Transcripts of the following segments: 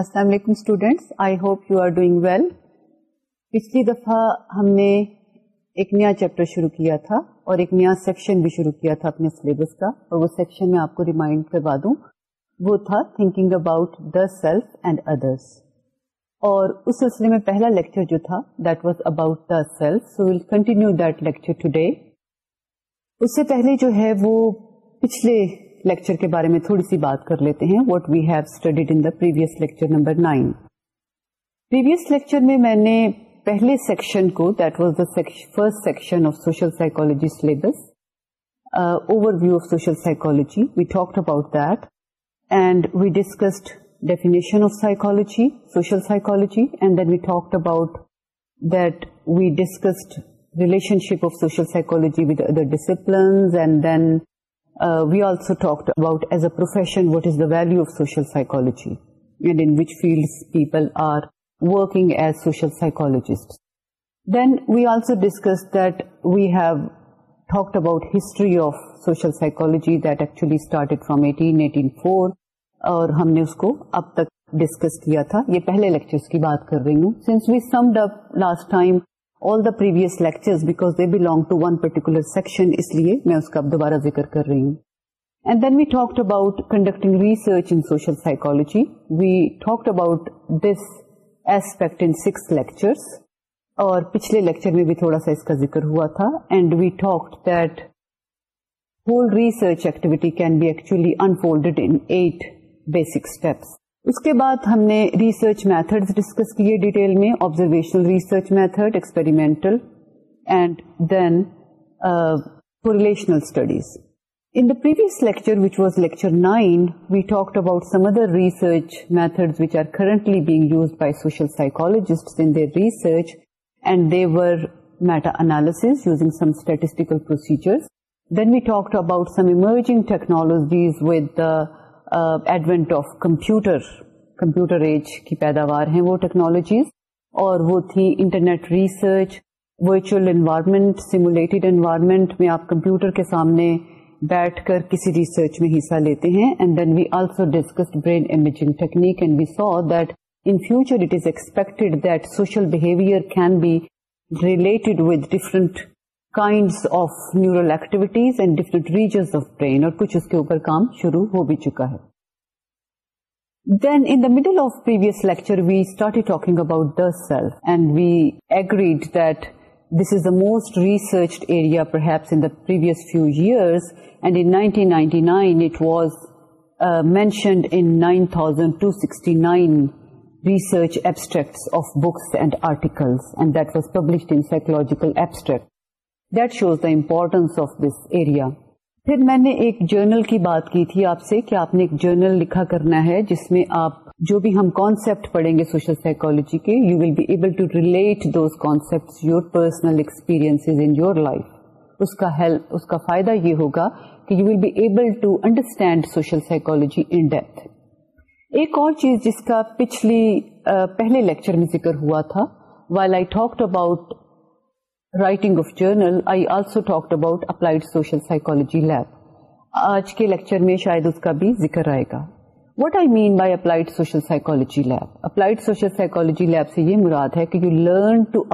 السلام علیکم students I hope you are doing well پچھلی دفعہ ہم نے ایک نیا چیپٹر شروع کیا تھا اور ایک نیا سیکشن بھی شروع کیا تھا اپنے سلیبس کا اور وہ سیکشن میں آپ کو ریمائنڈ کروا دوں وہ تھا thinking about the self and others اور اس سلسلے میں پہلا لیکچر جو تھا that was about the self so we'll continue that lecture to اس سے پہلے جو ہے وہ پچھلے لیکچر کے بارے میں تھوڑی سی بات کر لیتے ہیں what we have studied the previous lecture number previous lecture میں میں نے پہلے سیکشن کو that was the first section of social psychology syllabus overview of social psychology we talk about that and we discussed definition of psychology social psychology and then we talk about that we relationship of social psychology with other disciplines and then we also talk about as a profession what is the value of social fields and field people are working as social we then we also discuss have talked about history of social psychology that actually started eighteen four اور ہم نے اس کو اب تک discuss کیا تھا یہ پہلے لیکچرس کی بات کر رہی ہوں since we sum up last time all the previous lecture because they belong to one particular section اس لیے میں اس کا دوبارہ ذکر کر رہی ہوں and then we talk about conducting research in social psychology we talk about this aspect in six lectures اور پچھلے لیکچر میں بھی تھوڑا سا اس کا ذکر ہوا تھا and we talk the research activity can be actually unfold in eight basic steps اس کے بعد ہم نے ریسرچ میتھڈ ڈسکس کیے ڈیٹیل میں observational research method experimental and then experimentational studies in the previous lecture which was lecture nine we talk about some other research method which are currently being use by social psychologist in their research and they were meta analysis using some statistical procedures then we talk about some emerging technologies with advent of computer computer age کی پیداوار ہیں وہ technologies اور وہ تھی internet research virtual environment simulated environment میں آپ computer کے سامنے بیٹھ کر کسی ریسرچ میں حصہ لیتے ہیں and then we also discussed brain imaging technique and we saw that in future it is expected that social behaviour can be related with different kinds of neural activities and different regions of brain اور کچھ اس کے اوپر کام شروع ہو بھی چکا ہے then in the middle of previous lecture we start talking about the self and we agreed this is the most research area perhaps in previous few years and nineteen ninety nine it was mentioned in nine thousand two sixty nine research abstracts of books and article and that was published in psychological abstract that shows the importance of this area پھر میں نے ایک general کی بات کی تھی آپ سے کہ آپ نے ایک جرنل لکھا کرنا ہے جس میں آپ جو بھی ہم کانسیپٹ پڑھیں گے سوشل سائیکولوجی کے you will be able to relate those your personal experience life اس کا ہیلپ اس کا فائدہ یہ ہوگا کہ you will be able to understand social psychology in depth ایک اور چیز جس کا پچھلی پہلے لیکچر میں ذکر ہوا تھا while I talk about writing of journal I also about social lab آج کے لیکچر میں شاید اس اس کا بھی ذکر آئے گا سے یہ مراد ہے کہ تو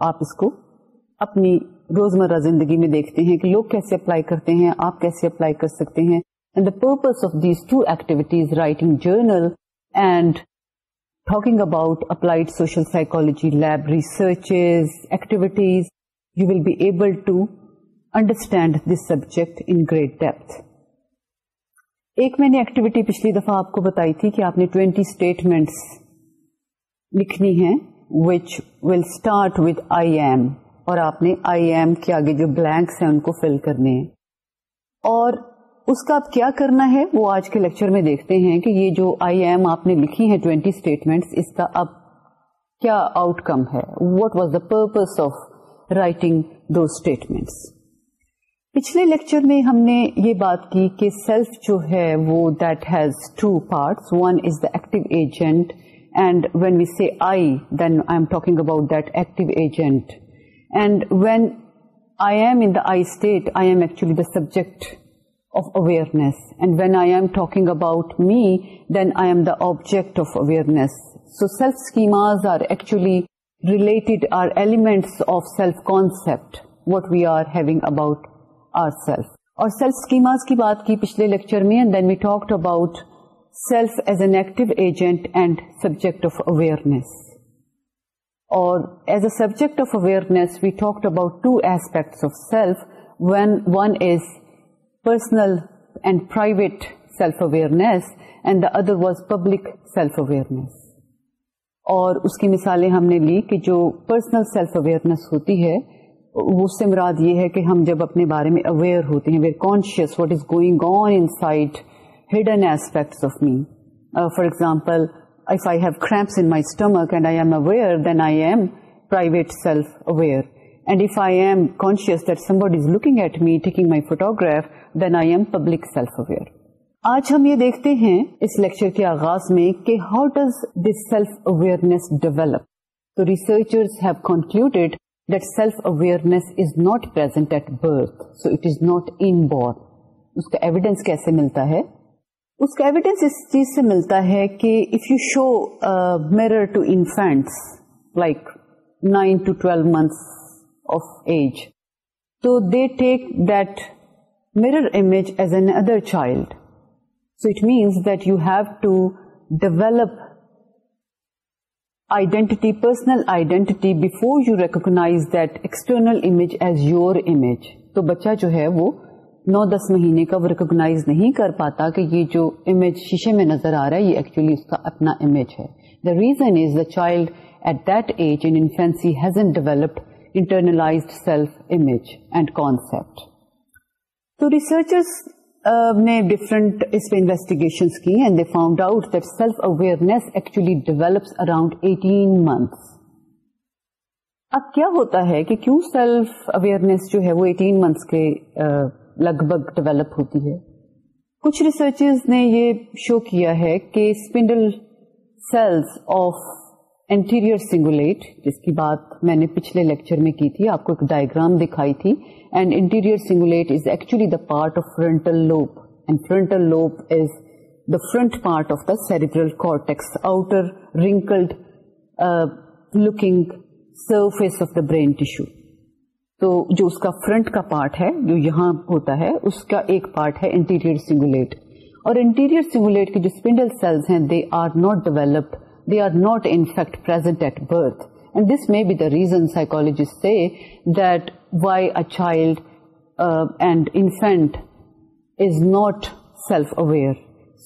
آپ کو اپنی روزمرہ زندگی میں دیکھتے ہیں کہ لوگ کیسے اپلائی کرتے ہیں آپ کیسے اپلائی کر سکتے ہیں and the purpose of these two activities writing journal and talking about applied social psychology researches activities you will be able to understand this subject in great depth ایک میں نے ایکٹیویٹی پچھلی دفعہ آپ کو بتائی تھی کہ آپ نے ٹوینٹی اسٹیٹمنٹس لکھنی which will will start I I اور آپ نے آئی ایم کے آگے جو بلینکس ہیں ان کو فل کرنے ہیں اور اس کا آپ کیا کرنا ہے وہ آج کے لیکچر میں دیکھتے ہیں کہ یہ جو آئی ایم آپ نے لکھی ہیں ٹوینٹی اسٹیٹمنٹ اس کا اب کیا آؤٹ کم ہے what was the purpose of writing do statements پچھلے لیکچر میں ہم نے یہ بات کی کہ سیلف جو ہے وہ that has two parts one is the active agent and when we see I then I am talking about that active agent and when I I I am am in the state actually subject of awareness and when I am talking about me then I am the object of awareness so self schemas are actually related are elements of self concept what we are having about our self اور self schemas کی بات کی پچھلے lecture میں and then we talked about self as an active agent and subject of awareness اور as a subject of awareness we talk about two aspects of self when one is personal and private self awareness and the other was public self awareness اور اس کی مثالیں ہم نے لی کہ جو پرسنل سیلف اویئرنیس ہوتی ہے اس سے مراد یہ ہے کہ ہم جب اپنے بارے میں اویئر ہوتے ہیں where conscious what is going on inside hidden aspects of me for example if I have cramps in my stomach and I am aware, then I am private self-aware. And if I am conscious that somebody is looking at me, taking my photograph, then I am public self-aware. آج ہم یہ دیکھتے ہیں اس lecture کے آغاز میں کہ how does this self awareness develop تو researcher have concluded that self awareness is not present at birth so it is not inborn اس کا ایویڈینس کیسے ملتا ہے اس کا ایویڈینس اس چیز سے ملتا ہے کہ if you show mirror to infants like nine to twelve months of age تو they take that mirror image as N other child so it means that you have to develop identity personal identity before you recognise that external image as your image تو بچہ جو ہے وہ نو دس مہینے کا وہ recognise نہیں کر پاتا کہ یہ جو امیج شیشے میں نظر آ رہا ہے یہ ایکچولی اس کا اپنا امیج ہے the the reason is child at that age infancy researchers نے ڈفرنٹ اس پہ انویسٹیگیشن کی and they found out that self awareness actually develops around eighteen months اب کیا ہوتا ہے کہ کیوں سیلف اویئرنیس جو ہے وہ ایٹین منتھس کے uh, لگ بھگ ڈیولپ ہوتی ہے کچھ ریسرچرز نے یہ شو کیا ہے کہ spindle cells of anterior cingulate جس کی بات میں نے پچھلے لیکچر میں کی تھی آپ کو ایک ڈائگرام دکھائی تھی and anterior cingulate is actually the part of frontal lobe and frontal lobe is the front part of the cerebral cortex outer wrinkled looking surface of the brain tissue تو جو اس کا فرنٹ کا part ہے جو یہاں ہوتا ہے اس کا ایک پارٹ ہے انٹیریئر سنگولیٹ اور انٹیریئر سنگولیٹ کے جو اسپنڈل سیلز ہیں they are not developed they are not in fact at birth and this may be the reason psychologist say that why a child and infant is not self aware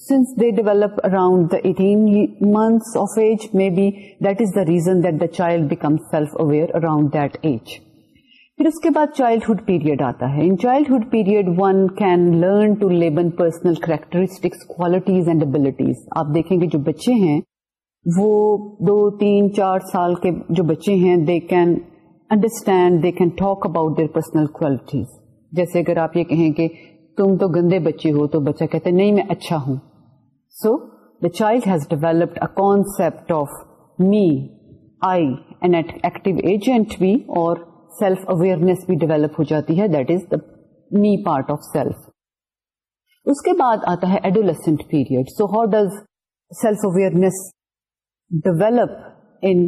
since they develop around the eighteen maybe of age the reason that the child become self aware around that age پھر اس کے بعد childhood period آتا ہے in childhood period one can learn to label personal characteristics qualities and abilities آپ دیکھیں گے جو بچے ہیں وہ دو تین چار سال کے جو بچے ہیں they can understand they can talk about their personal qualities جیسے اگر آپ یہ کہیں کہ تم تو گندے بچے ہو تو بچہ کہتے نہیں میں اچھا ہوں so the child has developed concept of me I and active agent بھی اور سیلف اویئرنیس بھی ڈیولپ ہو جاتی ہے that is the me part of self اس کے بعد آتا ہے adolescent period so how does self awareness develop in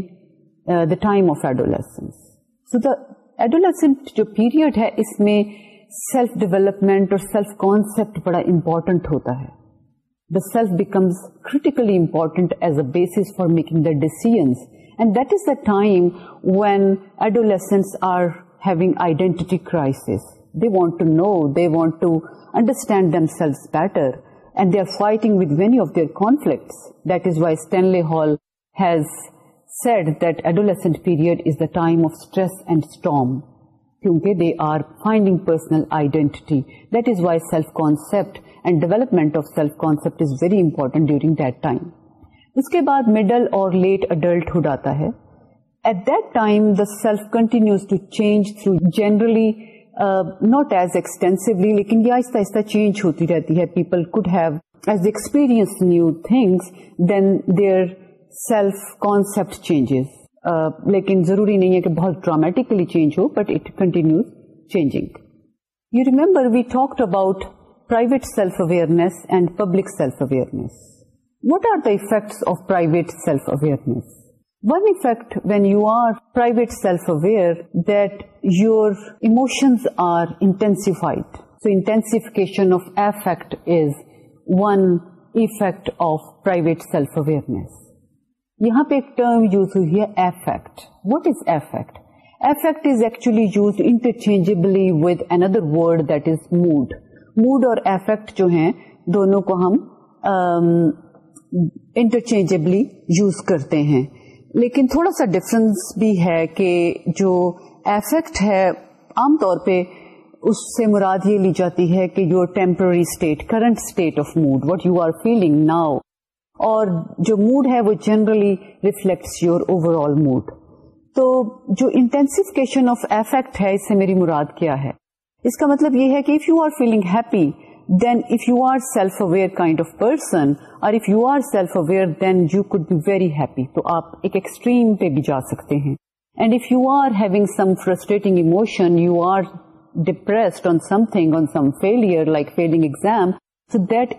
the time of adolescence so the adolescent جو پیریڈ ہے اس میں سیلف ڈیولپمنٹ اور سیلف کانسپٹ بڑا امپورٹنٹ ہوتا ہے the self becomes critically important as a base for making the decisions And that is the time when adolescents are having identity crisis. They want to know, they want to understand themselves better, and they are fighting with many of their conflicts. That is why Stanley Hall has said that adolescent period is the time of stress and storm. They are finding personal identity. That is why self-concept and development of self-concept is very important during that time. اس کے بعد middle اور late adulthood آتا ہے at that time the self continues to change through generally not as extensively آہستہ آہستہ change ہوتی رہتی ہے people could have as experience new things then their self concept changes لیکن ضروری نہیں ہے کہ بہت ڈرامٹیکلی چینج ہو but it continues changing you remember we talked about private self awareness and public self awareness what are the effect of private self awareness one effect when you are private self aware side so انٹینسنٹ one effect of private self awareness یہاں پہ ایک term use ہوئی ہے effect what is affect effect is actually use inter چینجبلی with another word that is mood mood اور affect جو ہیں دونوں کو ہم um, انٹرچینجبلی یوز کرتے ہیں لیکن تھوڑا سا ڈفرنس بھی ہے کہ جو ایفیکٹ ہے عام طور پہ اس سے مراد یہ لی جاتی ہے کہ your temporary state current state of mood what you are feeling now اور جو موڈ ہے وہ generally reflects your over all mood تو جو انٹینسیفکیشن آف ایفیکٹ ہے اس سے میری مراد کیا ہے اس کا مطلب یہ ہے کہ if you are feeling happy then if you are self aware kind of person اور if you are self aware then you could be very happy تو آپ ایکسٹریم پہ بھی جا سکتے ہیں and if you are having some frustrating emotion you are depressed on something on some failure like failing exam so that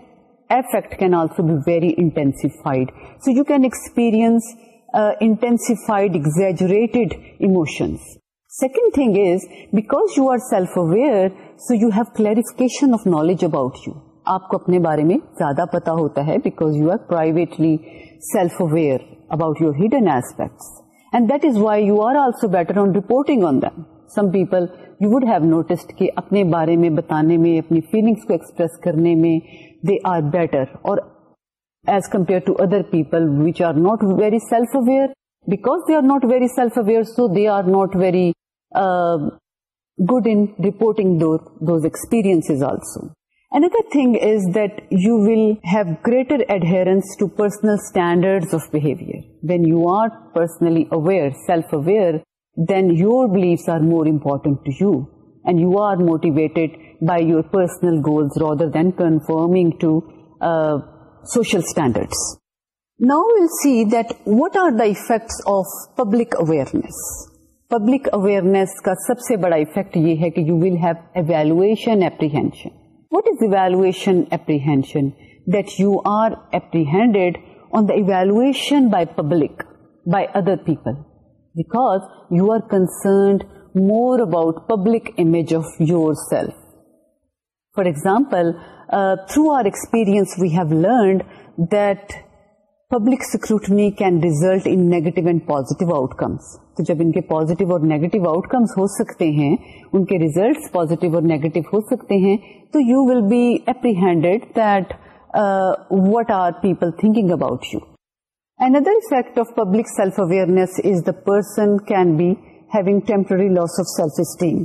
effect can also be very intensified so you can experience intensified exaggerated emotions second thing is because you are self aware so you have clarification of knowledge about you آپ کو اپنے بارے میں زیادہ پتا ہوتا ہے because you are privately self aware about your hidden aspects and that is why you are also better on reporting on them some people you would have noticed کہ اپنے بارے میں بتانے میں اپنی فیلنگس کو ایکسپریس کرنے میں دے آر بیٹر اور as compare to other people which are not very self aware because they are not very self aware so they are not very Um, good in reporting those experiences also. Another thing is that you will have greater adherence to personal standards of behavior. When you are personally aware, self-aware, then your beliefs are more important to you, and you are motivated by your personal goals rather than conforming to uh, social standards. Now we'll see that what are the effects of public awareness. Public awareness کا سب سے بڑا effect یہ ہے کہ you will have evaluation apprehension what is evaluation apprehension that you are on the evaluation by public by other people because you are concerned more about public image of your self for example through our experience we have learned that public scrutiny can result in negative and positive comes تو جب ان کے positive اور negative out comes سکتے ہیں ان کے result positive اور نیگیٹو ہو سکتے ہیں تو you will be that what are people thinking about you another fact of public self awareness is the person can be having temporary loss of self esteem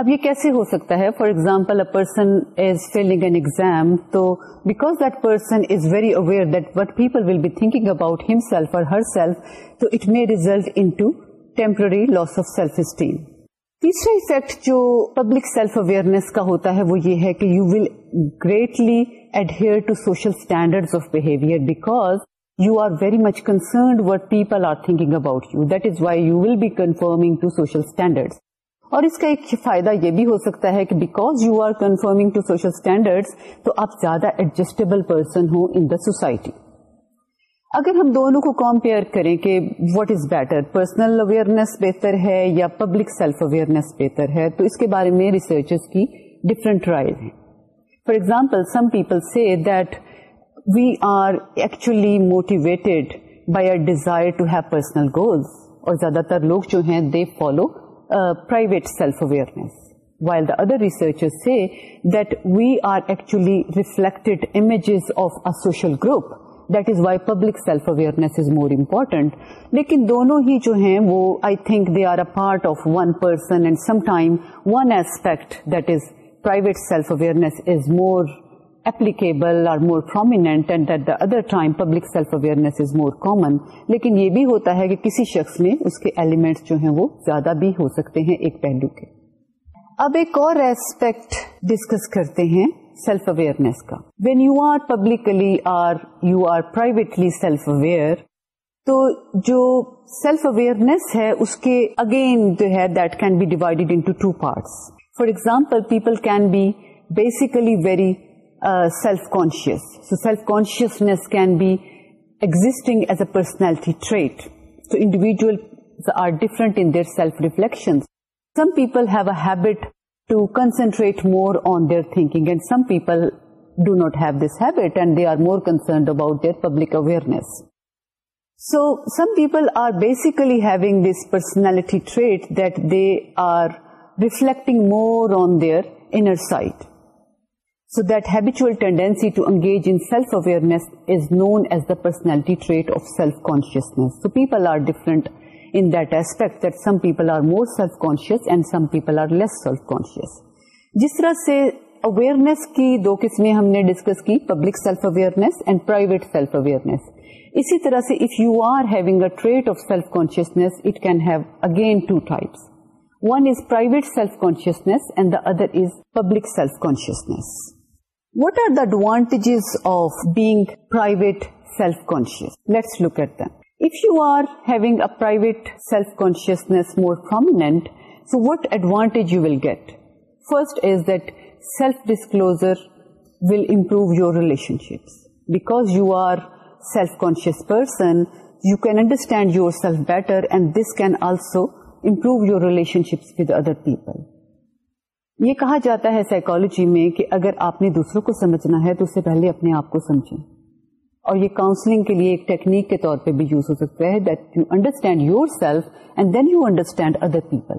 اب یہ کیسے ہو سکتا ہے for example a person is feeling an exam تو because that person is very aware that what people will be thinking about ہم self اور her self تو it may result in to temporary loss of self esteem تیسرا effect جو public self awareness کا ہوتا ہے وہ یہ ہے کہ you will greatly adhere to social standard of behaviour because you are very much concerned what people are thinking about you that is why you will be conforming to social standard اور اس کا ایک فائدہ یہ بھی ہو سکتا ہے کہ because you are conforming to social standard تو آپ زیادہ ایڈجسٹیبل پرسن ہو ان دا سوسائٹی اگر ہم دونوں کو کمپیئر کریں کہ what is better personal awareness بہتر ہے یا پبلک سیلف اویئرنیس بہتر ہے تو اس کے بارے میں ریسرچز کی ڈفرنٹ رائے ہیں for example some people say that we are actually motivated by our desire to have personal goals اور زیادہ تر لوگ جو ہیں they follow private self awareness while the other research say they are actually reflected images of social group that is why public self awareness is more important لیکن دونوں ہی جو ہیں وہ I think they are a part of one person and سمٹائیمز one aspect that is private self awareness is more applicable or more prominent and at the other time public self awareness is more common لیکن یہ بھی ہوتا ہے کہ کسی شخص میں اس کے ایلیمنٹس جو ہیں وہ زیادہ بھی ہو سکتے ہیں ایک پہلو کے اب ایک اور ایسپیکٹ ڈسکس کرتے ہیں سیلف اویئرنیس کا when you are publicly are are you privately self aware تو جو سیلف اویئرنیس ہے اس کے اگین جو ہے that can be divided into two parts for example people can be basically very Uh, self-conscious. So self-consciousness can be existing as a personality trait. So individuals are different in their self-reflections. Some people have a habit to concentrate more on their thinking, and some people do not have this habit and they are more concerned about their public awareness. So some people are basically having this personality trait that they are reflecting more on their inner sight. So that habitual tendency to engage in self awareness known as personality trait of self consciousness people are different that aspect that some people are more self conscious and some people are less self conscious جس طرح سے awareness کی دو قسمیں ہم نے discuss کی public self awareness and private self awareness اسی طرح سے if you are having a trait of self consciousness it can have again two types one is private self consciousness and the other is public self consciousness What are the advantages of being private self-conscious? Let's look at them. If you are having a private self-consciousness more prominent, so what advantage you will get? First is that self-disclosure will improve your relationships. Because you are a self-conscious person, you can understand yourself better, and this can also improve your relationships with other people. یہ کہا جاتا ہے psychology میں کہ اگر آپ نے دوسروں کو سمجھنا ہے تو اس سے پہلے اپنے آپ کو سمجھیں اور یہ کاؤنسلنگ کے لیے ایک ٹیکنیک کے طور پہ بھی یوز ہو سکتا ہے that you understand your self and then you understand other people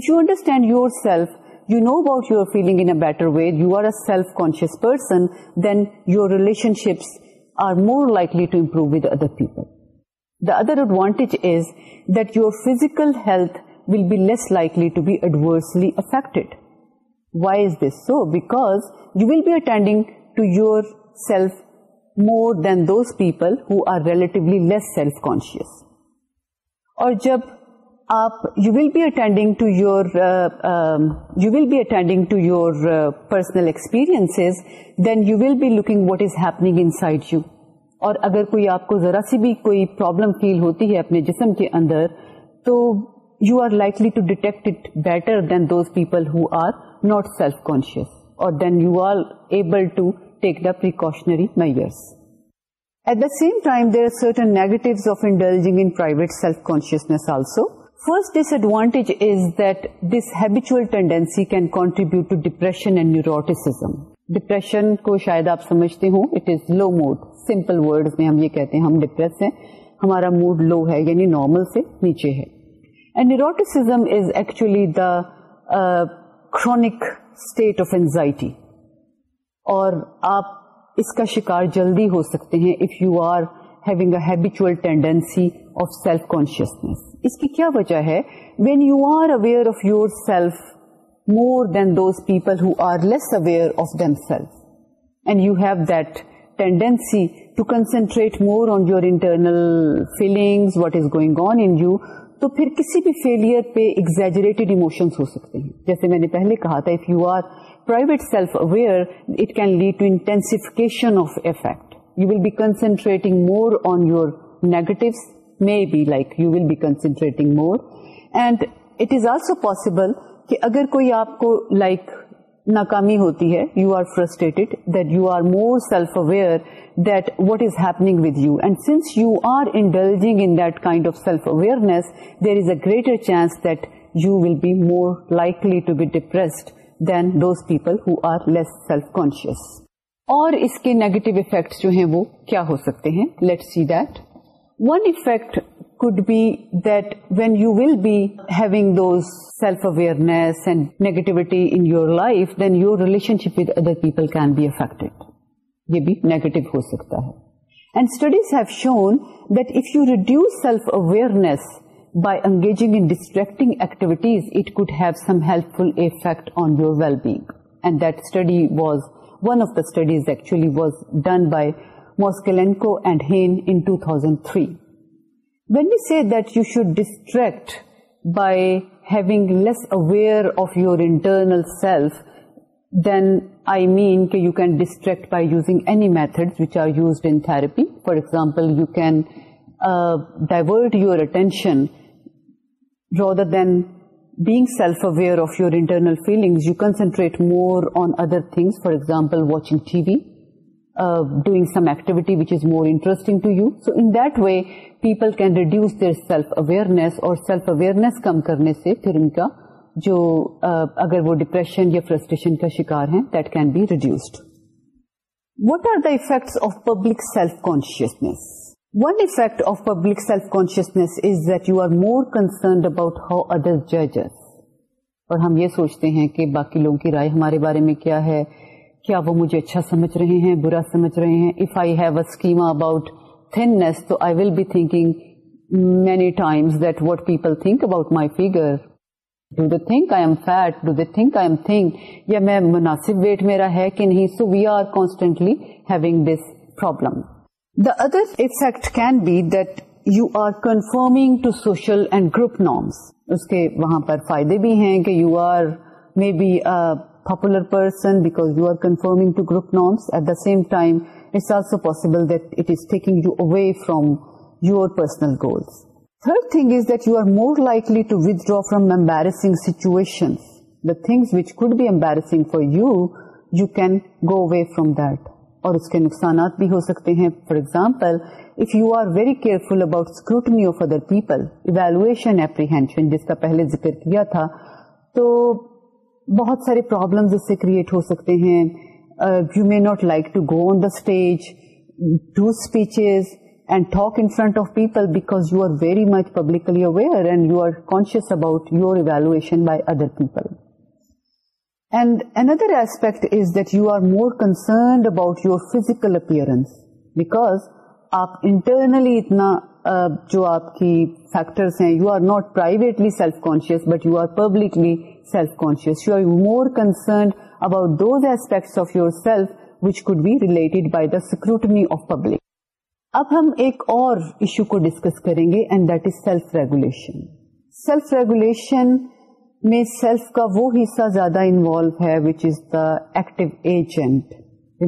if you understand your self you know about your feeling in a better way you are a self conscious person then your relationships are more likely to improve with other people the other advantage is that your physical health will be less likely to be adversely affected why is this so because you will be attending to your self more than those people who are less self conscious اور جب آپ you will be attending to your personal experience then you will be looking what is happening inside you اور اگر کوئی آپ کو ذرا سی بھی کوئی پرابلم فیل ہوتی ہے اپنے جسم کے اندر تو you are likely to detect it better than those people who are not self conscious اور then you are able to take the precautionary measures at the same time there certain negative first disadvantage is that this habitual tendency can contribute to depression and neuroticism depression کو شاید آپ سمجھتے ہو it is low mood simple word میں ہم یہ کہتے ہیں ہم ڈپریس ہیں ہمارا موڈ لو ہے یعنی نارمل سے نیچے ہے and neuroticism is actually the state of anxiety اور آپ اس کا شکار جلدی ہو سکتے ہیں if you are having a habitual tendency of self consciousness اس کی کیا وجہ ہے when you are aware of your self more than those people who are less aware of them self and you have that tendency to concentrate more on your internal feeling what is going on in you تو پھر کسی بھی failure پہ exaggerated emotions ہو سکتے ہیں جیسے میں نے پہلے کہا تھا if you are private self aware it can lead to intensification of affect you will be concentrating more on your negatives be concentrating more and it is also possible کہ اگر کوئی آپ کو لائک like, ناکامی ہوتی ہے you are frustrated that you are more self aware that what is happening with you and since you are indulging in that kind of self awareness there is a greater chance that you will be more likely to be depressed than those people who are less self conscious اور اس کے negative effects جو ہیں وہ کیا ہو سکتے ہیں let see that one effect ل being those self awareness negativity in your life then your relationship with other people can be affect یہ بھی نیگیٹو ہو سکتا ہے and studies have shown that if you reduce self awareness by engaging activities it could have some helpful effect on your well being and that study was one of the studies actually was done by ماسکیلینکو and Heine in two thousand three When we say that you should distract by having less aware of your internal self, then I mean you can distract by using any methods which are used in therapy. For example, you can uh, divert your attention rather than being self-aware of your internal feelings. You concentrate more on other things, for example, watching TV doing some activity which is more interesting to you so in they people can reduce their self awareness اور self awareness کم کرنے سے پھر ان کا جو اگر وہ ڈپریشن یا فرسٹریشن کا شکار ہے that can be reduced what are the effect of public self consciousness one effect of public self consciousness is that you are more concerned about how other ججز اور ہم یہ سوچتے ہیں کہ باقی لوگوں کی رائے ہمارے بارے میں کیا ہے کیا وہ مجھے اچھا سمجھ رہے ہیں برا سمجھ رہے ہیں if I have a schema about تھنس تو I will be thinking many times that what people think about my figure do think I am fat do they think I am think یا میں مناسب ویٹ میرا ہے کہ نہیں so we are having this problem the other effect can be that you are conforming to social and group norms اس کے وہاں پر فائدے بھی ہیں کہ you are may be popular person because you are conforming to group norms at the same time it's also possible goals third thing is that you are more likely to withdraw from embarrassing situation the things which could be embarrassing for you you can go away from that اور اس کے نقصانات بھی ہو سکتے ہیں for example if you are very careful about scrutiny of other people evaluation apprehension جس کا پہلے ذکر کیا تھا تو بہت سارے اس سے کریٹ ہو سکتے ہیں you may not like to go on the stage do speeches and talk in front of people because you are very much publicly aware and you are conscious about your evaluation by other people and another aspect is that you are more concerned about your physical appearance because آپ internally اتنا جو آپ کی factors ہیں you are not privately self conscious but you are publicly self conscious you are more concerned about those aspects of your self which could be related by the scrutiny of public اب ہم ایک اور issue کو discuss کریں گے and that is self regulation self regulation میں self کا وہ حصہ زیادہ انوالو ہے which is the active agent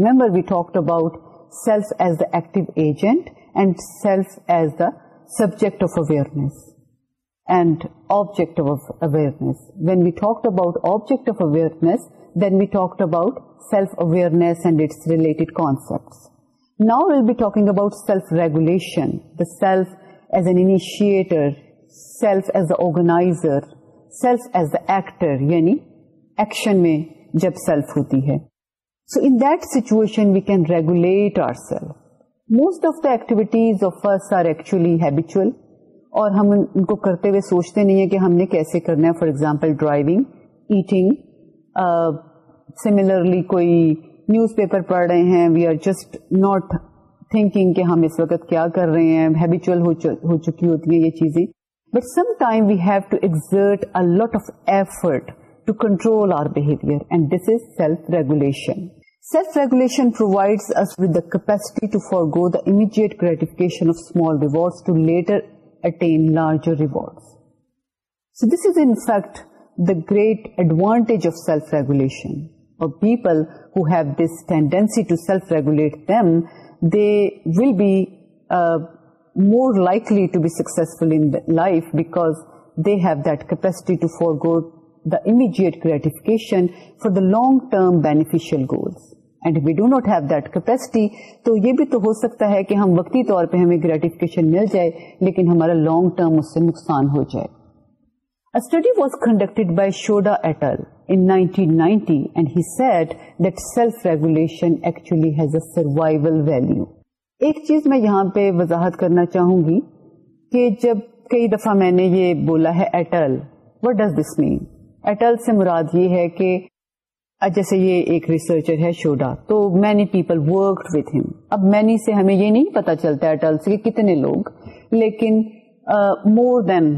remember we talk about self as the active agent subject of awareness and object of awareness when we talk about object of awareness we talk about self awareness and related concept now we'll be talking about self regulation organizer self as a یعنی action میں جب self ہوتی ہے so in addition we can regulate our self most of the activities habitual اور ہم ان کو کرتے ہوئے سوچتے نہیں ہیں کہ ہم نے کیسے کرنا ہے for example driving eating similarly کوئی نیوز پیپر پڑھ رہے ہیں we are just not thinking کہ ہم اس وقت کیا کر رہے ہیں ہیبیچل ہو چکی ہوتی ہیں یہ چیزیں but some time we have to exert of effort to control our behaviour and this is self regulation Self-regulation provides us with the capacity to forego the immediate gratification of small rewards to later attain larger rewards. So this is in fact the great advantage of self-regulation. For people who have this tendency to self-regulate them, they will be uh, more likely to be successful in life because they have that capacity to forego the immediate gratification for the long-term beneficial goals. And we do not have that capacity تو یہ بھی تو ہو سکتا ہے کہ ہم وقتی طور پہ ہمیں مل جائے لیکن ہمارا لانگ ٹرم اس سے نقصان ہو جائے لانگیشن ایکچولی ایک چیز میں یہاں پہ وضاحت کرنا چاہوں گی کہ جب کئی دفعہ میں نے یہ بولا ہے et al what does this mean et al سے مراد یہ ہے کہ جیسے یہ ایک ریسرچر ہے شوڈا تو many people work with him اب مینی سے ہمیں یہ نہیں پتا چلتا اٹلس کتنے لوگ لیکن more than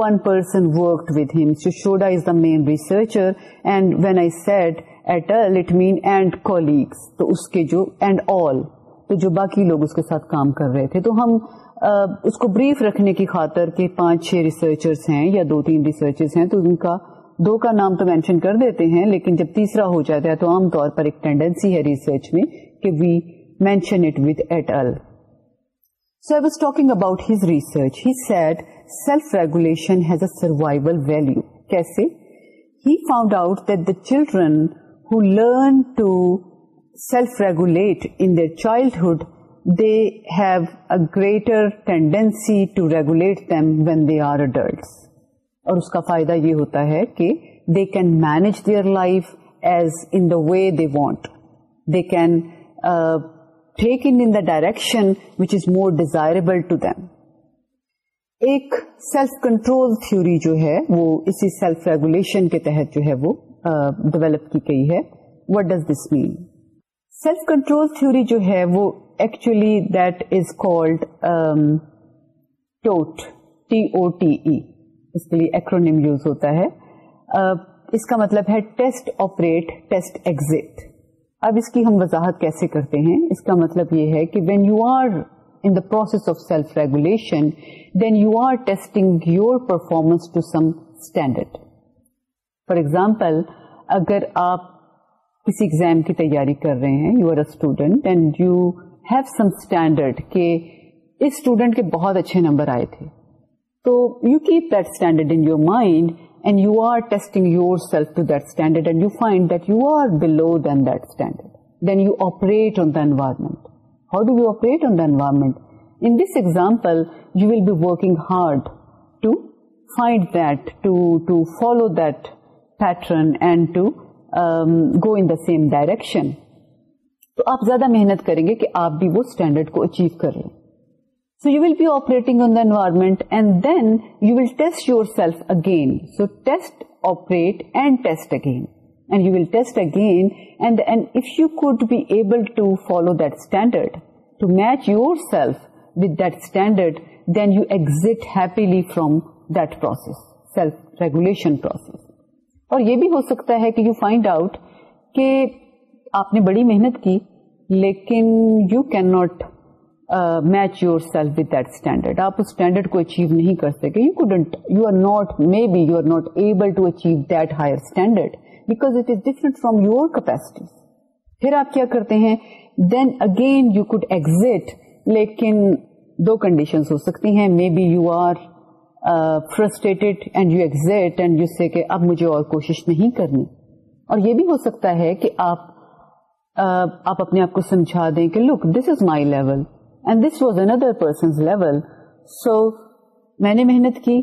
one person with him Shoda is the main researcher and when I set et al it main and colleagues تو اس کے جو اینڈ آل تو جو باقی لوگ اس کے ساتھ کام کر رہے تھے تو ہم اس کو بریف رکھنے کی خاطر کہ پانچ چھ ریسرچرس ہیں یا دو تین ریسرچرس ہیں تو ان کا دو کا نام تو مینشن کر دیتے ہیں لیکن جب تیسرا ہو جاتا ہے تو عام طور پر ایک ٹینڈینسی ہے ریسرچ میں کہ we mention it with al so I was talking about his research he said self regulation has a survival value کیسے he found out that the children who learn to self regulate in childhood they have a greater tendency to regulate them when they are adults اور اس کا فائدہ یہ ہوتا ہے کہ they can manage their life as in the way they want they can take in the direction which is more desirable to them ایک self control theory جو ہے وہ اسی سیلف ریگولیشن کے تحت جو ہے وہ ڈیولپ uh, کی گئی ہے what does this mean self control theory جو ہے وہ actually that is called TOTE T O T E اس کے لیے ایکرونیم یوز ہوتا ہے اس کا مطلب ہے ٹیسٹ آپریٹ ٹیسٹ ایگزٹ اب اس کی ہم وضاحت کیسے کرتے ہیں اس کا مطلب یہ ہے کہ when you are in the process of self regulation then you are testing your performance to some standard for example اگر آپ کسی ایگزام کی تیاری کر رہے ہیں you are a student and you have some standard کہ اس اسٹوڈینٹ کے بہت اچھے نمبر آئے تھے you keep that standard in your mind and you are testing your self to that standard you environment how do you operate on will be working hard to find and to go in the same direction تو آپ زیادہ محنت کریں گے کہ آپ بھی وہ اسٹینڈرڈ کو اچیو کر لیں so you will be operating your self again so test again and you will test again and you could be able that standard to match your self with that standard then you exit happily from that process self regulation اور یہ بھی ہو سکتا ہے کہ you find out کہ آپ نے بڑی محنت کی لیکن you can not match your self with that standard آپ اس اسٹینڈرڈ کو اچیو نہیں کر سکے you couldn't you are not may be you are not able to achieve that higher standard because it is different from your capacity پھر آپ کیا کرتے ہیں then again you could exit لیکن دو کنڈیشن ہو سکتی ہیں may be you are frustrated and you exit and say کہ اب مجھے اور کوشش نہیں کرنی اور یہ بھی ہو سکتا ہے کہ آپ uh, آپ اپنے آپ کو سمجھا دیں کہ look this is my level and this was another person level so میں نے محنت کی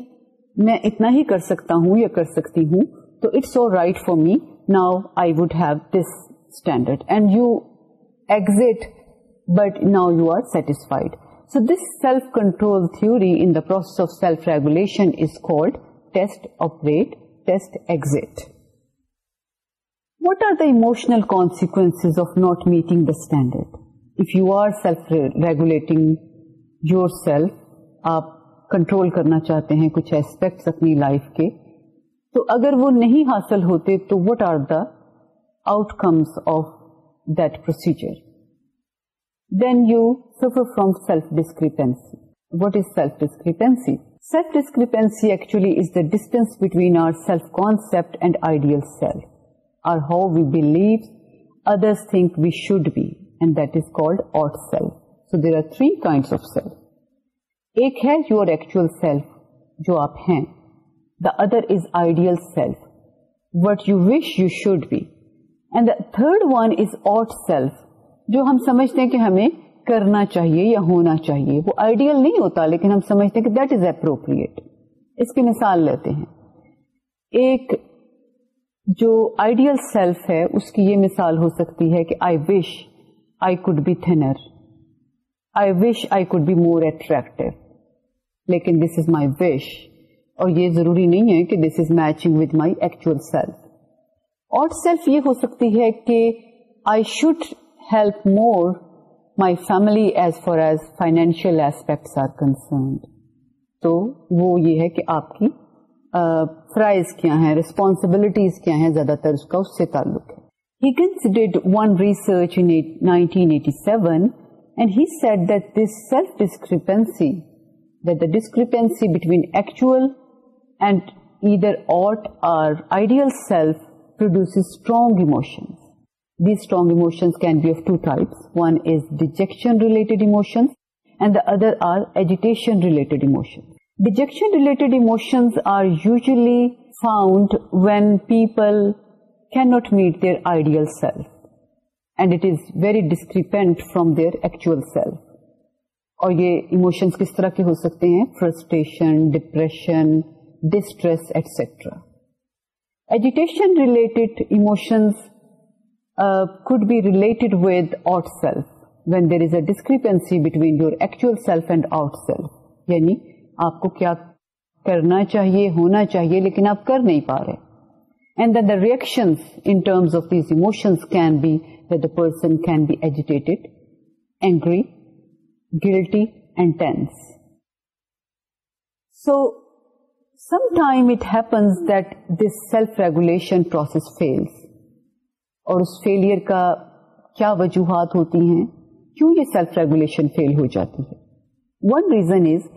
میں اتنا ہی کر سکتا ہوں یا کر سکتی ہوں تو it's so right for me now I would have this standard and you exit but now you are satisfied so this self control theory process of self regulation what are consequence of not meeting the standard آپ control کرنا چاہتے ہیں کچھ aspects اپنی life کے تو اگر وہ نہیں حاصل ہوتے تو what are the comes of procedure then you suffer from self discrepancy what is self concept and ideal self are how we believe others think we should be other is ideal self what you wish you should be and third one is ought self جو ہم سمجھتے ہیں کہ ہمیں کرنا چاہیے یا ہونا چاہیے وہ آئیڈیل نہیں ہوتا لیکن ہم سمجھتے ہیں کہ دیٹ از اپروپریٹ اس کی مثال لیتے ہیں ایک جو آئیڈیل سیلف ہے اس کی یہ مثال ہو سکتی ہے کہ I wish I could be thinner I wish I could be more attractive لیکن دس از مائی وش اور یہ ضروری نہیں ہے کہ this is matching with my actual self اور سیلف یہ ہو سکتی ہے کہ I should help more my family as far as financial aspects are concerned تو وہ یہ ہے کہ آپ کی فرائض کیا ہیں ریسپانسبلٹیز کیا ہیں زیادہ تر اس کا اس سے تعلق ہے other are agitation related dejection related are usually found when people can't meet their ideal self and it is very discrepant from their actual self اور یہ ایموشنس کس طرح کے ہو سکتے ہیں frustration depression distress etcetera agitation related emotions could be related with ought self when there is a discrepancy between your actual self and ought self یعنی آپ کو کیا کرنا چاہیے ہونا چاہیے لیکن آپ کر نہیں پا رہے and the reactions of these emotions can be we person can be agitated guilty and tense so some time it happens that this self regulation process fails اور اس فیل كا كیا وجوہات ہوتی ہیں كیوں یہ سیلف ریگولشن فیل ہو جاتی ہے one reason is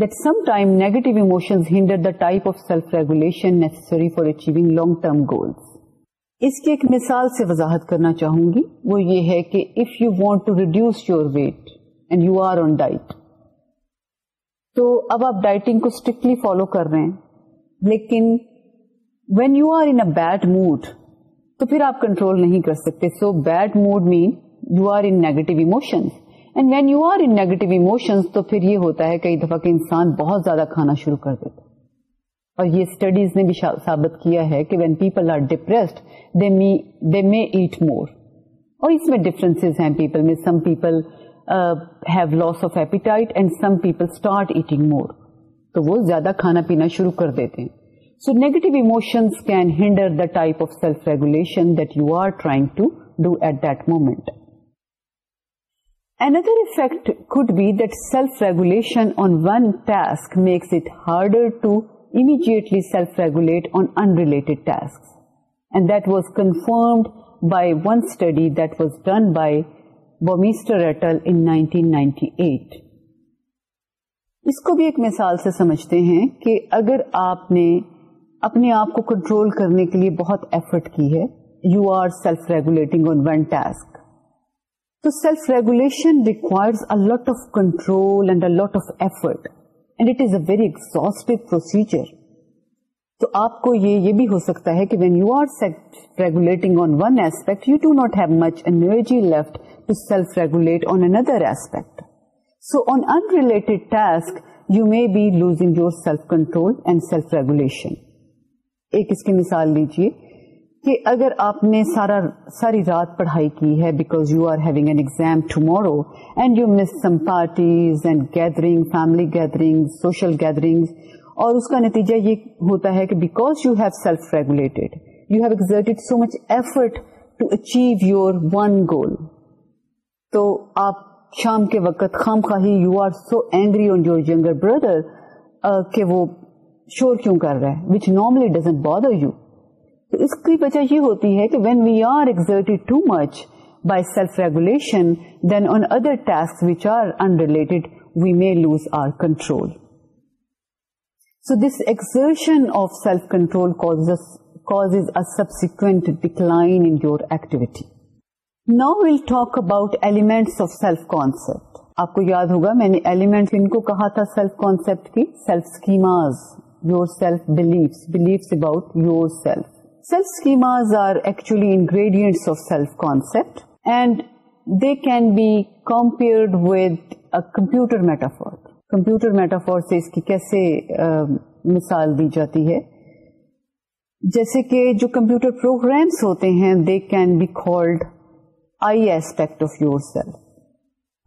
that sometimes negative emotions hinder the type of self-regulation necessary for achieving long-term goals. اس کی ایک مثال سے وضاحت کرنا چاہوں گی وہ یہ ہے کہ if you want to reduce your weight and you are on diet تو اب آپ ڈائٹنگ کو اسٹرکٹلی فالو کر رہے ہیں لیکن when you are in a bad mood تو پھر آپ کنٹرول نہیں کر سکتے so bad mood mean you are in negative emotions and when you are in negative emotions تو پھر یہ ہوتا ہے کئی دفعہ کہ انسان بہت زیادہ کھانا شروع کر دیتا ہے اور یہ اسٹڈیز نے بھی ثابت کیا ہے کہ when people are depressed they may eat more اور اس میں ڈفرینس ہیں پیپل میں some people have loss of appetite and some people start eating more تو وہ زیادہ کھانا پینا شروع کر دیتے ہیں so negative emotions can hinder the type of self regulation that you are trying to do at that moment Another effect could be that self-regulation on one task makes it harder to immediately self-regulate on unrelated tasks. And that was confirmed by one study that was done by was et al. in 1998. اس کو بھی ایک مثال سے سمجھتے ہیں کہ اگر آپ نے اپنے آپ کو کنٹرول کرنے کے لیے بہت ایفرٹ کی ہے you are self regulating on one task تو self regulation requires request of control and and a of effort it is very procedure تو آپ کو یہ یہ بھی ہو سکتا ہے کہ when you are regulating on one aspect you do not have much energy left to self regulate on another aspect so on unrelated task you may be losing your self control and self regulation ایک اس کی مثال لیجیے کہ اگر آپ نے سارا ساری رات پڑھائی کی ہے because you are having an exam tomorrow and you miss some parties and gathering family gathering social gathering اور اس کا نتیجہ یہ ہوتا ہے کہ because you have self regulated you have so much effort to achieve your one goal تو آپ شام کے وقت خام خواہی you are so angry on your یگر بردر کہ وہ شور کیوں کر رہا ہے which normally doesn't bother you اس کی وجہ یہ ہوتی ہے کہ when we are exerted too much by self regulation then on other task which are unrelated we may lose our control so this exertion of self control cause is subsequent decline in your activity now will talk about elements of self concept آپ کو یاد ہوگا میں نے element ان کو کہا تھا سیلف کانسپٹ کی self schemas your self beliefs beliefs about your self self schemas are actually ingredients of self concept and they can be compared ودیوٹر metaphor computer metaphor سے اس کی کیسے مثال دی جاتی ہے جیسے کہ جو کمپیوٹر پروگرامس ہوتے ہیں they can be called I aspect of your self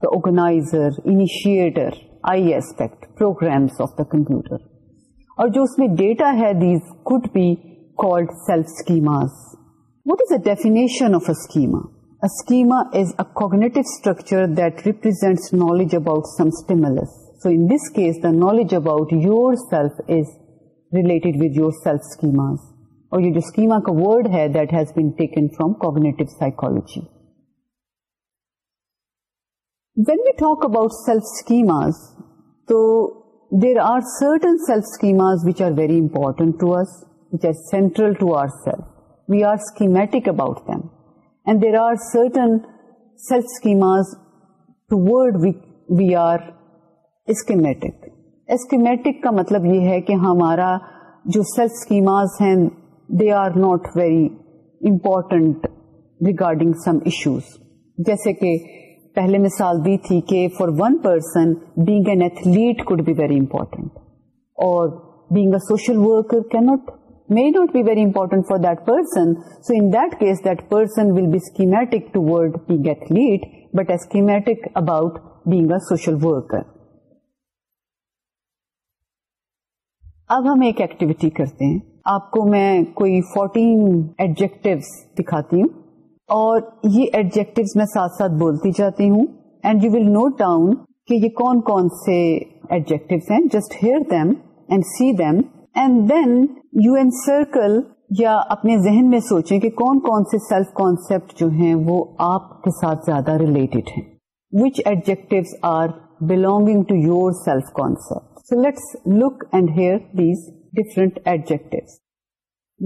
the organiser initiator I aspect programs of the computer اور جو اس میں ڈیٹا ہے these could be called self schemas. What is the definition of a schema? A schema is a cognitive structure that represents knowledge about some stimulus. So in this case, the knowledge about yourself is related with your self schemas. اور یہ جو schema کا word ہے that has been taken from cognitive psychology when you talk about self schemas تو there are certain self schemas which are very important to us which are central to our self we are schematic about there are certain self اسکیمازک کا مطلب یہ ہے کہ ہمارا جو self schemas ہیں they are not very important regarding some issues جیسے کہ پہلے مثال دی تھی کہ for one person being an athlete could be very important اور بیگ اے سوشل ورکر کی not may not be very important for that person. So in that case, that person will be schematic toward we get lead, but a schematic about being a social worker. اب ہم ایک activity کرتے ہیں آپ کو میں کوئی 14 ایڈجیکٹیوز دکھاتی ہوں اور یہ ایڈجیکٹیوز میں ساتھ ساتھ بولتی جاتی ہوں and you will note down کہ یہ کون کون سے ایڈجیکٹیوز ہیں just hear them and see them and then you encircle یا اپنے ذہن میں سوچیں کہ کون کون سے سیلف کانسیپٹ جو ہیں وہ آپ کے ساتھ زیادہ ریلیٹڈ ہیں which adjective are belonging to your self concept so let's look and hair these different adjective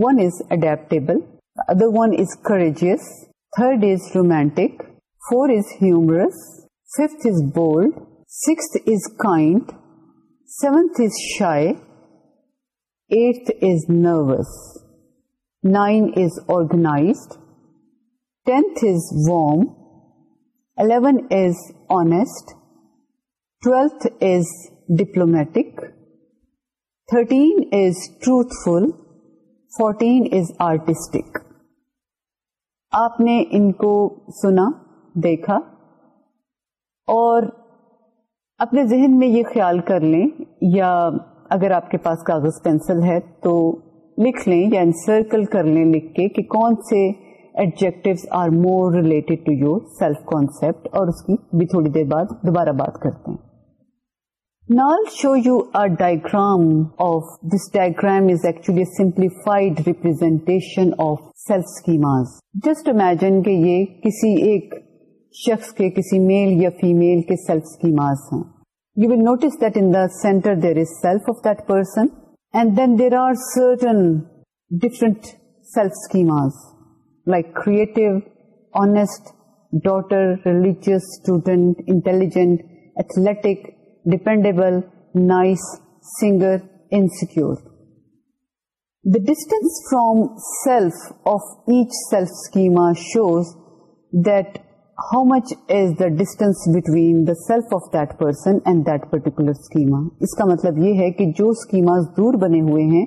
one is adaptable other one is courageous third is romantic four is humorous fifth is bold six is kind seventh is shy eight is nervous nine is organised tenth is warm eleven is honest twelfth is diplomatic thirteen is truthful fourteen is artistic آپ نے ان کو سنا دیکھا اور اپنے ذہن میں یہ خیال کر لیں یا اگر آپ کے پاس کاغذ پینسل ہے تو لکھ لیں یا انسرکل کر لیں لکھ کے کہ کون سے adjectives are more related to your self concept اور اس کی بھی تھوڑی دیر بعد دوبارہ بات کرتے ہیں نال show you a diagram of this diagram is actually simplified representation of self کی ماس جسٹ امیجن کہ یہ کسی ایک شخص کے کسی میل یا فیمل کے سیلف کی ہیں You will notice that in the center there is self of that person, and then there are certain different self schemas like creative, honest, daughter, religious, student, intelligent, athletic, dependable, nice, singer, insecure. The distance from self of each self schema shows that how much is the distance between the self of that person and that particular scheme اس کا مطلب یہ ہے کہ جو schemas دور بنے ہوئے ہیں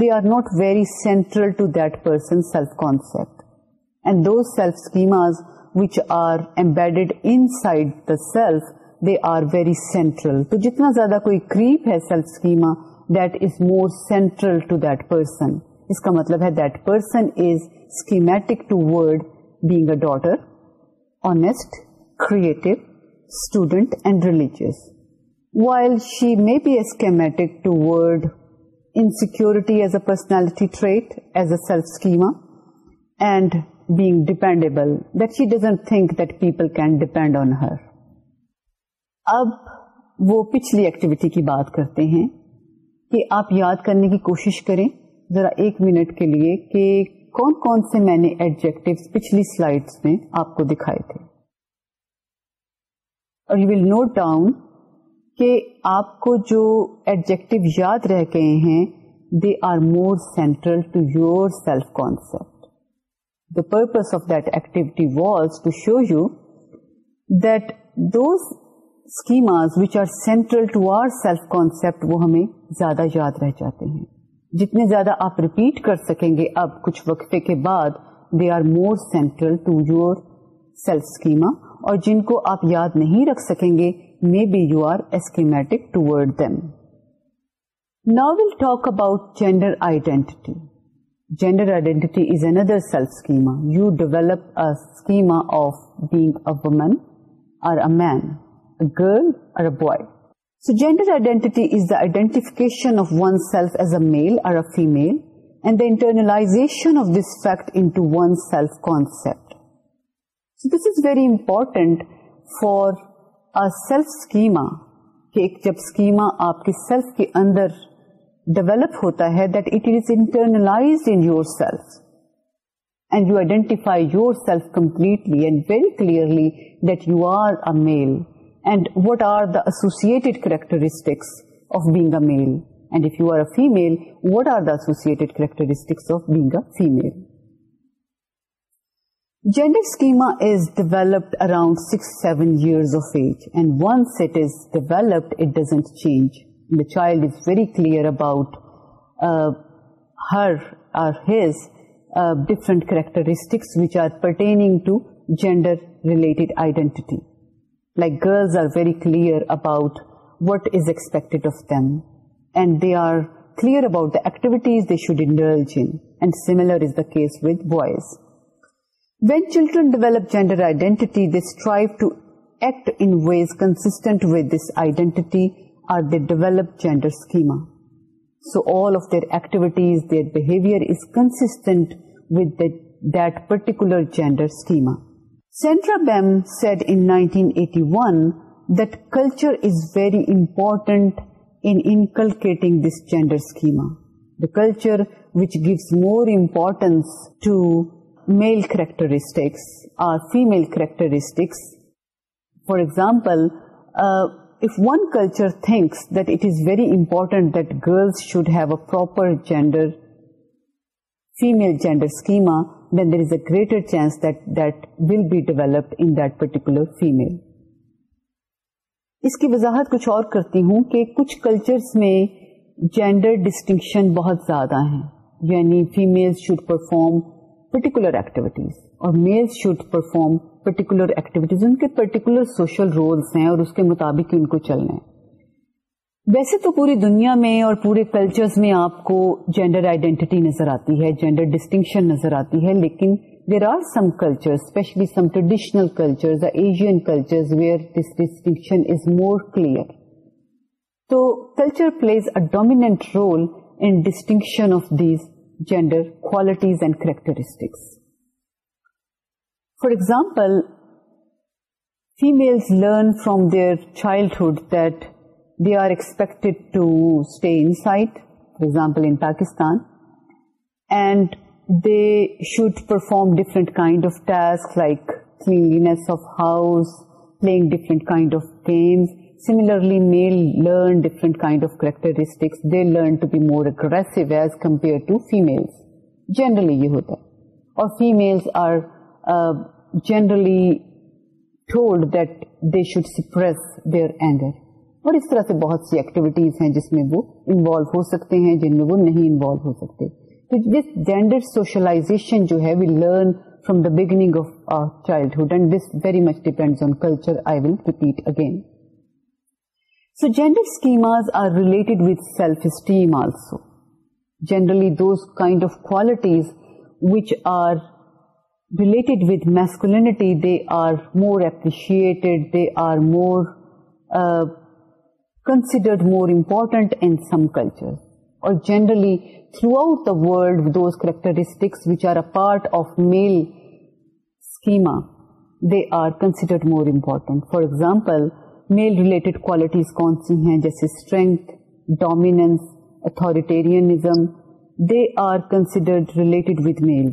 they are not very central to the person self concept and those self schemas which are embedded inside the self they are very central تو جتنا زیادہ کوئی کریپ ہے self schema that is more central to the person اس کا مطلب ہے that person is schematic toward being a daughter honest, creative, student and religious. While she may be a schematic toward insecurity as a personality trait, as a self schema and being dependable, that she doesn't think that people can depend on her. اب وہ پچھلی activity کی بات کرتے ہیں کہ آپ یاد کرنے کی کوشش کریں ذرا ایک منٹ کے لیے کہ کون کون سے میں نے ایڈجیکٹو پچھلی سلائڈ میں آپ کو دکھائے تھے اور یو ول نوٹ ڈاؤن کہ آپ کو جو ایڈجیکٹو یاد رہ گئے ہیں they are more central to your self concept the purpose of that activity was to show you that those schemas which are central to our self concept وہ ہمیں زیادہ یاد رہ جاتے ہیں جتنے زیادہ آپ ریپیٹ کر سکیں گے اب کچھ وقفے کے بعد they are more central to your self schema اور جن کو آپ یاد نہیں رکھ سکیں گے may be you are schematic toward them نا will talk about gender identity gender identity is another self schema you develop اکیما of being a woman or a man a girl اور a boy So gender identity is the identification of oneself as a male or a female and the internalization of this fact into one self concept. So this is very important for a self schema. کہ ایک جب schema آپ کے self کے اندر develop ہوتا ہے that it is internalize in your self and you identify your self completely and very clearly that you are a male and what are the associated characteristics of being a male, and if you are a female, what are the associated characteristics of being a female. Gender schema is developed around 6-7 years of age, and once it is developed, it doesn't change. The child is very clear about uh, her or his uh, different characteristics which are pertaining to gender related identity. Like girls are very clear about what is aspect then they are clear about we children develop gender identity strive to at انز constant with this identity develop gender activities their behaviour is constant with that particular gender schema Centra Bem said in 1981 that culture is very important in inculcating this gender schema. The culture which gives more importance to male characteristics or female characteristics. For example, uh, if one culture thinks that it is very important that girls should have a proper gender, female gender schema, when there is a greater chance will be develop in that particular female اس کی وضاحت کچھ اور کرتی ہوں کہ کچھ cultures میں جینڈر ڈسٹنکشن بہت زیادہ ہیں یعنی female should perform particular activities اور male should perform particular activities ان کے پرٹیکولر سوشل رولس ہیں اور اس کے مطابق ان کو چلنا ہے ویسے تو پوری دنیا میں اور پورے کلچرز میں آپ کو جینڈر آئیڈینٹی نظر آتی ہے جینڈر ڈسٹنکشن نظر آتی ہے لیکن there are some culture especially some traditional culture Asian culture where this distinction is more clear تو culture plays a dominant role in distinction of these gender qualities and characteristics for example females learn from their childhood that are expected to stay inside for example in Pakistan and they should perform different kind of task like cleaning playing different kind of games similarly male learn different kind of characteristics they learn to be more aggressive to females generally یہ ہوتا ہے اور female told that they should suppress their anger اور اس طرح سے بہت سی activities ہیں جس میں وہ انوالو ہو سکتے ہیں جن میں وہ نہیں انوالو ہو سکتے تو دس جینڈر سوشلائزیشن جو ہے we learn from the beginning of our childhood and this very much depend on culture I will repeat again so gender schemas are related with self esteem also generally those kind of qualities which are related with masculinity they are more appreciated they are more considered more important in some culture اور generally throughout the world those characteristics part of male schema they are considered more important for example male related qualities کون سی ہیں جیسے strength dominance authoritarianism they are considered related with male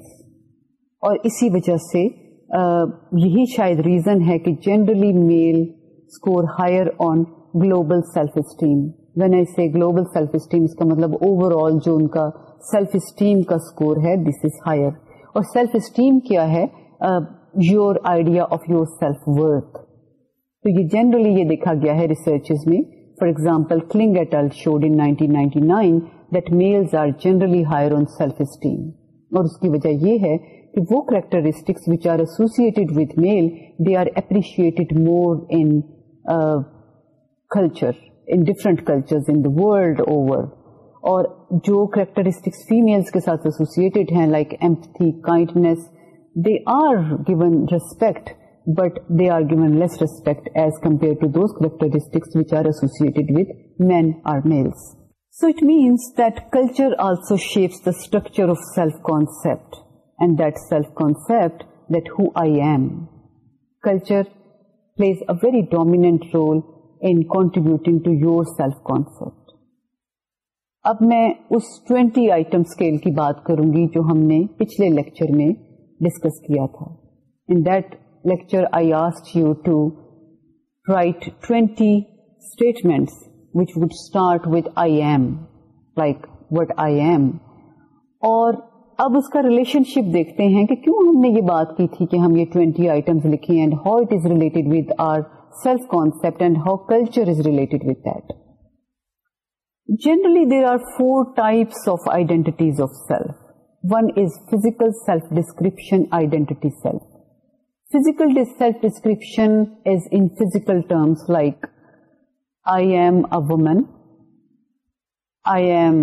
اور اسی وجہ سے یہی شاید ریزن ہے کہ generally male score higher on global self esteem I say global self esteem overall جو ہائر اور سیلف اسٹیم کیا ہے your idea of your self worth تو یہ جنرلی یہ دیکھا گیا ہے ریسرچز میں for example Kling اٹلٹی 1999 nine male are generally higher esteem اور اس کی وجہ یہ ہے کہ وہ characteristics are are with with male they are more more in uh, culture in different culture in the world over اور جو کریکٹرسٹکس فیمیلس کے ساتھ ایسوسیٹیڈ ہیں like empathy kindness they are given respect but they are given less respect as compare to those characteristics which are with men are males so it means that culture also shapes the structure of self concept and that self concept that who I am culture plays a very dominant role اب میں اس 20 item کی بات کروں گی جو ہم نے پچھلے اب اس کا ریلیشن شپ دیکھتے ہیں کہ کیوں ہم نے یہ بات کی تھی کہ ہم یہ ٹوئنٹی آئٹم لکھیں self concept اینڈرڈ ویت that generally there are four types one is full self ڈسکریپلشنکل I am a woman I am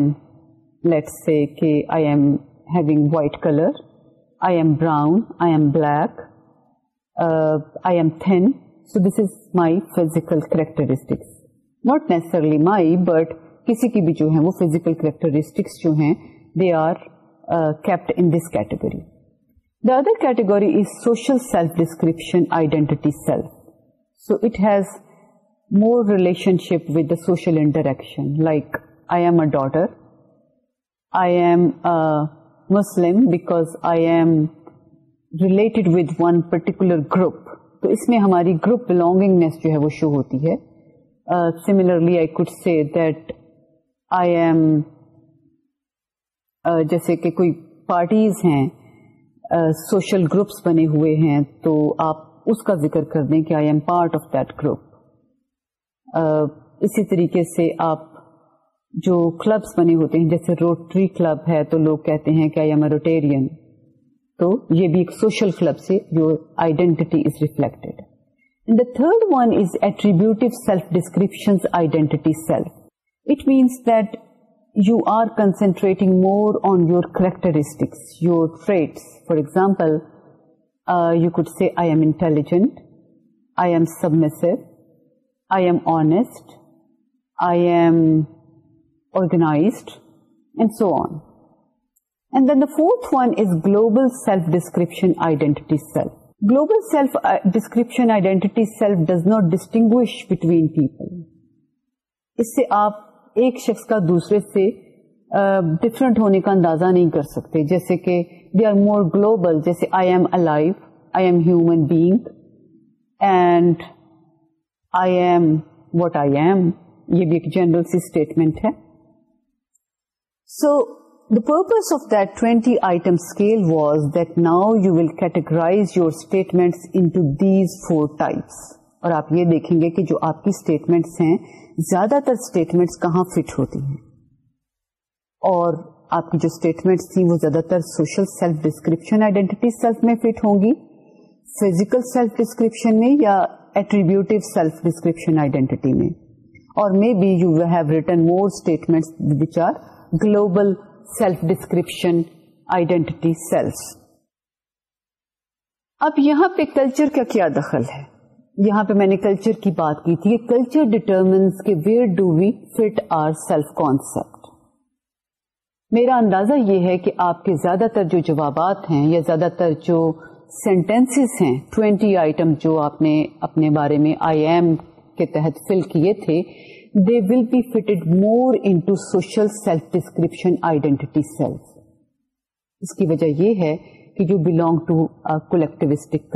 لے کہ I am having white colour I am brown I am black so this is my physical characteristics not necessarily my but کسی کی بھی جو ہے وہ physical characteristics جو ہیں they are kept in this category the other category is social self description identity self so it has more relationship with the social interaction like I am a daughter I am Muslim because I am related with one particular group تو اس میں ہماری group belongingness جو ہے وہ show ہوتی ہے similarly I could say that I am جیسے کہ کوئی پارٹیز ہیں سوشل uh, گروپس بنے ہوئے ہیں تو آپ اس کا ذکر کر دیں کہ I am part of that group اسی طریقے سے آپ جو کلبس بنے ہوتے ہیں جیسے روٹری کلب ہے تو لوگ کہتے ہیں کہ آئی ایم اے روٹیرین تو یہ بھی ایک سوشل کلب سے یور آئیٹیڈ and the third one is attributive self description identity self it means that you are concentrating more on your characteristics your traits for example you could say I am intelligent I am sub I am honest I am organized and so on fourth one is global self آپ ایک شخص کا دوسرے سے different ہونے کا اندازہ نہیں کر سکتے جیسے کہ دے آر مور گلوبل جیسے I am a life I am human being and I am what I am یہ بھی ایک جنرل سی اسٹیٹمنٹ ہے so purpose of that twenty item scale was that now you will categorise your statement four types اور آپ یہ دیکھیں گے کہ جو آپ کی اسٹیٹمنٹس ہیں زیادہ تر اسٹیٹمنٹس کہاں فٹ ہوتی ہیں اور آپ کی جو اسٹیٹمنٹس تھیں وہ زیادہ تر social self description identity self میں فٹ ہوں گی فزیکل سیلف ڈسکرپشن میں یا ایٹریبیوٹیو سیلف ڈسکرپشن آئیڈینٹی میں اور may be you have written more statement global self description identity selves اب یہاں پہ کلچر کا کیا دخل ہے یہاں پہ میں نے کلچر کی بات کی تھی کلچر ڈیٹرمنس کے where do we fit our self concept میرا اندازہ یہ ہے کہ آپ کے زیادہ تر جو جوابات ہیں یا زیادہ تر جو سینٹینسز ہیں ٹوینٹی آئٹم جو آپ نے اپنے بارے میں آئی ایم کے تحت فل کیے تھے will be fit more in social self description identity self اس کی وجہ یہ ہے کہ you belong to collectivistic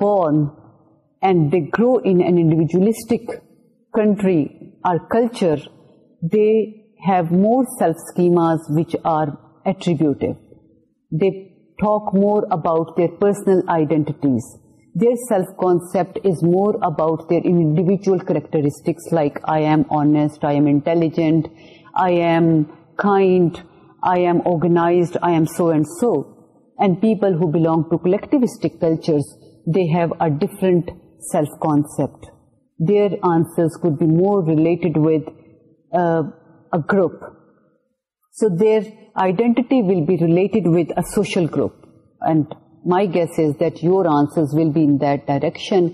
group individual more self schemas which are attributed they talk more about their personal identities Their self-concept is more about their individual characteristics like I am honest, I am intelligent, I am kind, I am organized, I am so and so. And people who belong to collectivistic cultures, they have a different self-concept. Their answers could be more related with uh, a group. So their identity will be related with a social group. And my gases your answer will be in direction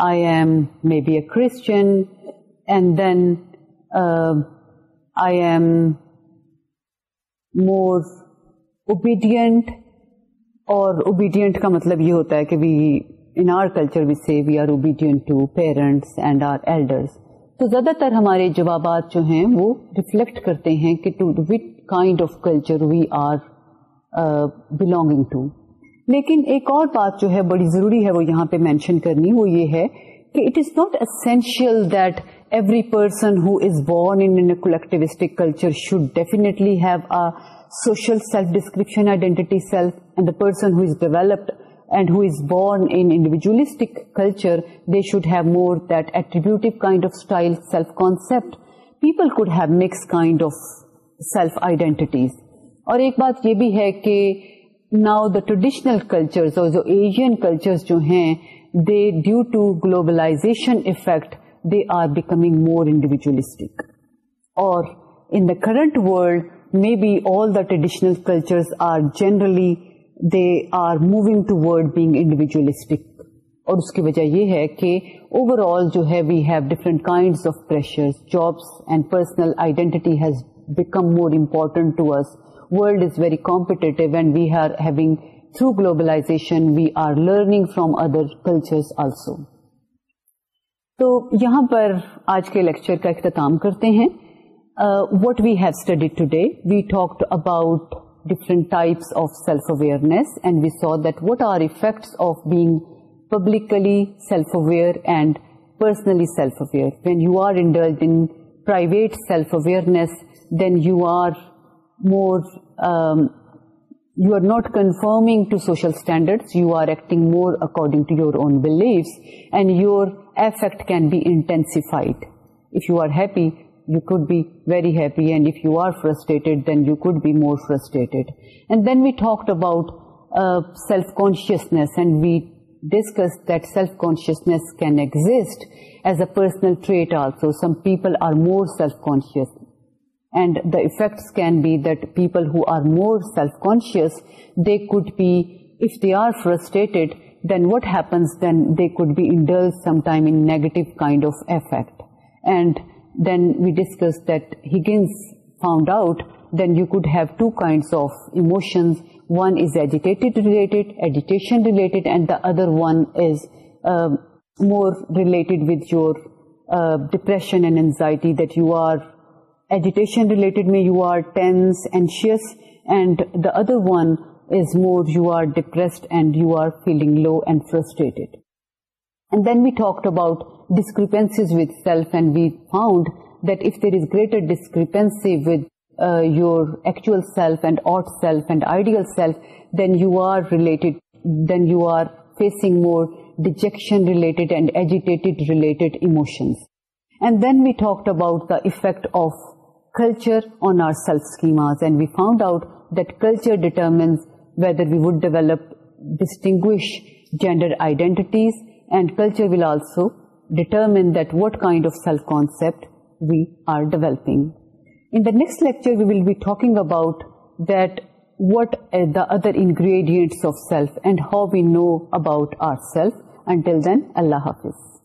I am me be a کرسچنڈ then I am more obedient اور obedient کا مطلب یہ ہوتا ہے کہ we in we are obedient to parents and our elders تو زیادہ تر ہمارے جوابات جو ہیں وہ ریفلیکٹ کرتے ہیں کہ to what kind of culture we are belonging to لیکن ایک اور بات جو ہے بڑی ضروری ہے وہ یہاں پہ مینشن کرنی وہ یہ ہے کہ it is not essential that every person who who is born in culture should definitely have social self self description identity and the person is developed and who is born individualistic culture they should have more دٹریبیٹ kind of style self could have mix kind of self identities اور ایک بات یہ بھی ہے کہ now the traditional cultures اور جو Asian cultures جو ہیں they due to globalization effect they are becoming more individualistic اور in the current world may be all the traditional cultures are generally they are moving toward being individualistic اور اس کی وجہ یہ ہے کہ اوور آل جو ہے تو یہاں پر آج کے لیکچر کا اختتام کرتے ہیں uh, what we study studied today, we talked about different types of self-awareness, and we saw that what are effects of being publicly self-aware and personally self-aware. When you are indulged in private self-awareness, then you are more, um, you are not conforming to social standards, you are acting more according to your own beliefs, and your affect can be intensified. If you are happy, you could be very happy, and if you are frustrated, then you could be more frustrated. And then we talked about uh, self-consciousness, and we discussed that self-consciousness can exist as a personal trait also. Some people are more self-conscious, and the effects can be that people who are more self-conscious, they could be, if they are frustrated, then what happens, then they could be indulged sometime in negative kind of affect. And ادرڈنڈ anxiety other one is more you are depressed and you are feeling low and frustrated discrepancies with self, and we found that if there is greater discrepancy with uh, your actual self and ought self and ideal self, then you are facing more dejection related and agitated related emotions. And then we talked about the effect of culture on our self schemas, and we found out that culture determines whether we would develop distinguish gender identities, and culture will also determine that what kind of self کاٹ we are developing in the next lecture we will be talking about that or the other ingredients of self and how we know about our self and then اللہ حافظ